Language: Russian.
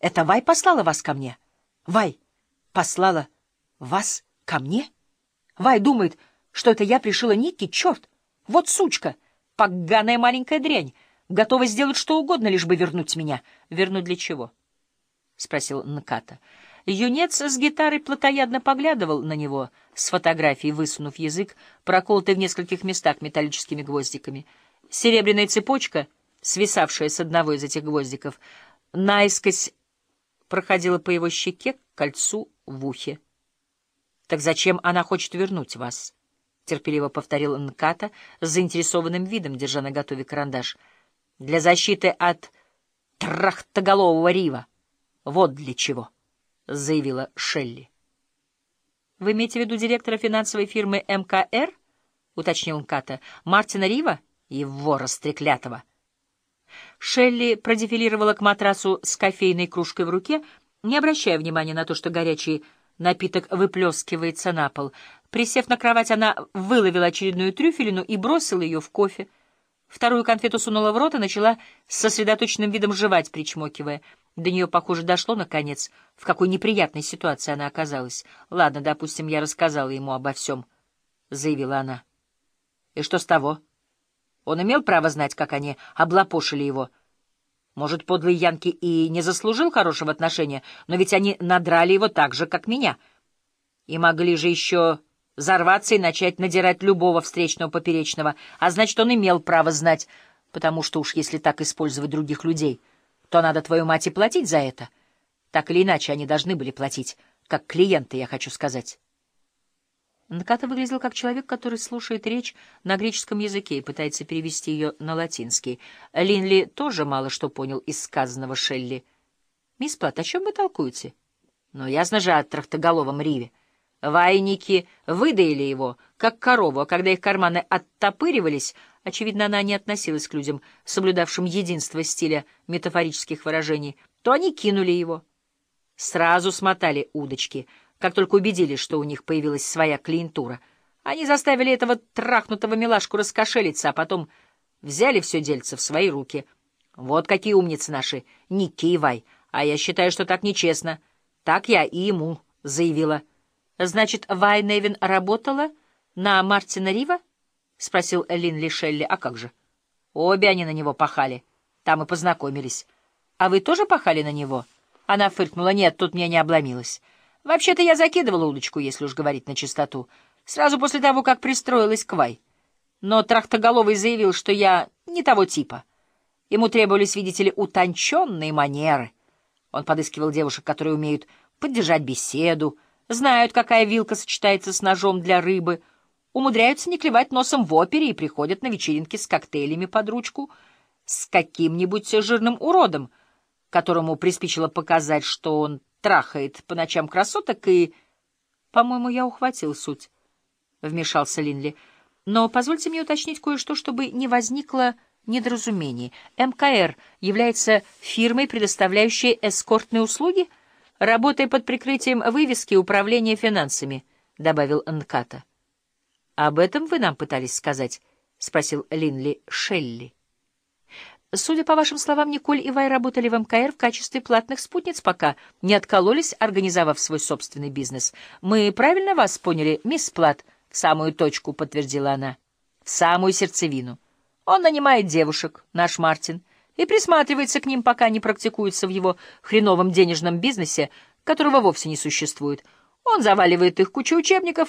Это Вай послала вас ко мне? Вай послала вас ко мне? Вай думает, что это я пришила Никки? Черт! Вот сучка! Поганая маленькая дрянь! Готова сделать что угодно, лишь бы вернуть меня. Вернуть для чего? — спросил Нката. Юнец с гитарой плотоядно поглядывал на него с фотографией, высунув язык, проколотый в нескольких местах металлическими гвоздиками. Серебряная цепочка, свисавшая с одного из этих гвоздиков, наискось проходила по его щеке к кольцу в ухе. — Так зачем она хочет вернуть вас? — терпеливо повторил Нката с заинтересованным видом, держа на готове карандаш. — Для защиты от трахтоголового Рива. Вот для чего. —— заявила Шелли. «Вы имеете в виду директора финансовой фирмы МКР?» — уточнил Ката. «Мартина Рива и вора стреклятого». Шелли продефилировала к матрасу с кофейной кружкой в руке, не обращая внимания на то, что горячий напиток выплескивается на пол. Присев на кровать, она выловила очередную трюфелину и бросила ее в кофе. Вторую конфету сунула в рот и начала с сосредоточенным видом жевать, причмокивая — до нее, похоже, дошло, наконец, в какой неприятной ситуации она оказалась. «Ладно, допустим, я рассказала ему обо всем», — заявила она. «И что с того? Он имел право знать, как они облапошили его. Может, подлый Янки и не заслужил хорошего отношения, но ведь они надрали его так же, как меня. И могли же еще взорваться и начать надирать любого встречного поперечного, а значит, он имел право знать, потому что уж если так использовать других людей...» то надо твою мать и платить за это. Так или иначе, они должны были платить, как клиенты, я хочу сказать. Наката выглядел как человек, который слушает речь на греческом языке и пытается перевести ее на латинский. Линли тоже мало что понял из сказанного Шелли. «Мисс Плат, о чем вы толкуете?» «Ну, ясно же, о трахтоголовом Риве. Вайники выдаили его, как корову, а когда их карманы оттопыривались, очевидно, она не относилась к людям, соблюдавшим единство стиля метафорических выражений, то они кинули его. Сразу смотали удочки, как только убедились, что у них появилась своя клиентура. Они заставили этого трахнутого милашку раскошелиться, а потом взяли все дельце в свои руки. Вот какие умницы наши, Никки и Вай. А я считаю, что так нечестно. Так я и ему заявила. Значит, Вай Невин работала на Мартина Рива? — спросил Линли Шелли. — А как же? Обе они на него пахали. Там и познакомились. — А вы тоже пахали на него? Она фыркнула. — Нет, тут мне не обломилось. Вообще-то я закидывала удочку, если уж говорить на чистоту, сразу после того, как пристроилась к Вай. Но Трахтоголовый заявил, что я не того типа. Ему требовались, видите ли, утонченные манеры. Он подыскивал девушек, которые умеют поддержать беседу, знают, какая вилка сочетается с ножом для рыбы — умудряются не клевать носом в опере и приходят на вечеринки с коктейлями под ручку с каким-нибудь жирным уродом, которому приспичило показать, что он трахает по ночам красоток и... По-моему, я ухватил суть, — вмешался Линли. Но позвольте мне уточнить кое-что, чтобы не возникло недоразумений. МКР является фирмой, предоставляющей эскортные услуги, работая под прикрытием вывески управления финансами, — добавил Нката. «Об этом вы нам пытались сказать?» — спросил Линли Шелли. «Судя по вашим словам, Николь и Вай работали в МКР в качестве платных спутниц, пока не откололись, организовав свой собственный бизнес. Мы правильно вас поняли, мисс Плат?» — в самую точку, — подтвердила она. «В самую сердцевину. Он нанимает девушек, наш Мартин, и присматривается к ним, пока не практикуются в его хреновом денежном бизнесе, которого вовсе не существует. Он заваливает их кучу учебников,